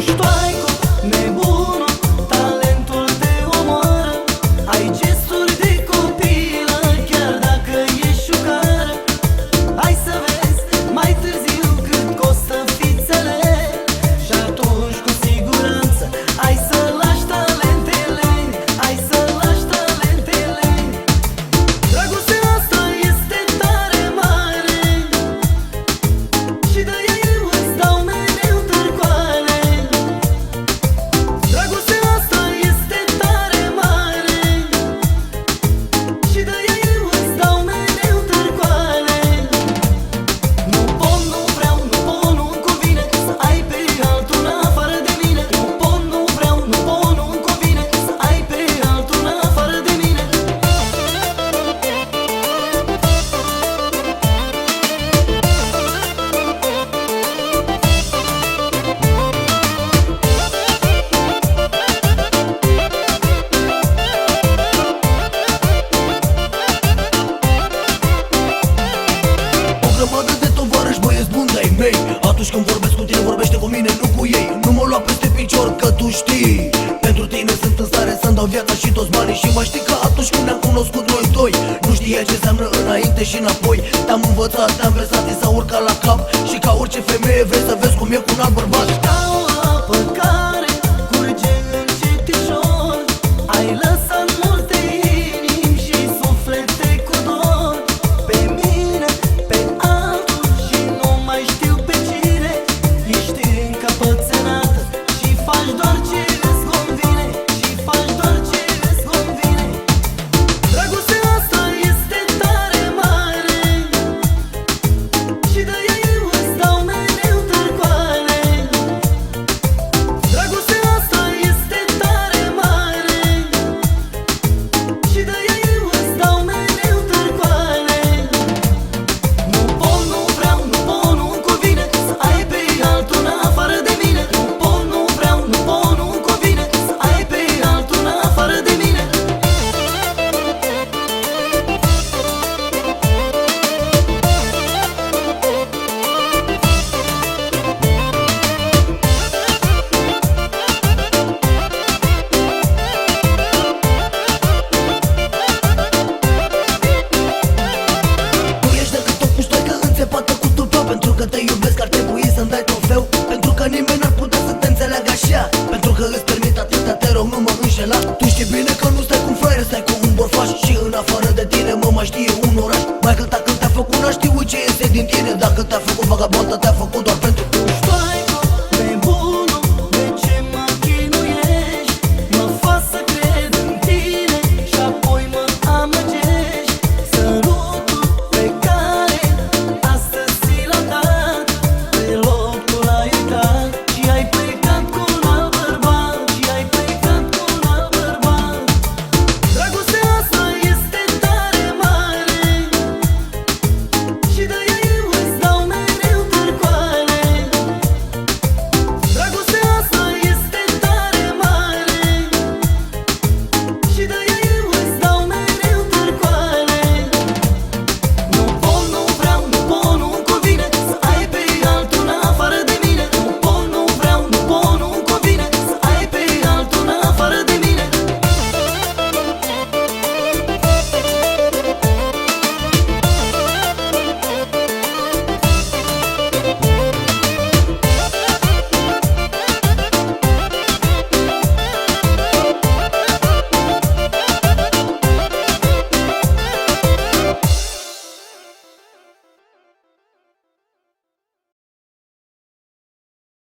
história. Și mă știi că atunci când ne-am cunoscut noi doi Nu știai ce înseamnă înainte și înapoi. Te-am învățat, te-am versat, ți s-a urcat la cap Și ca orice femeie vrei să vezi cum e cu un alt bărbat. tine Mă mai știe un oraș. Michael ta când te-a făcut n-a ce este din tine. Dacă te-a făcut vagabond te-a făcut doar pentru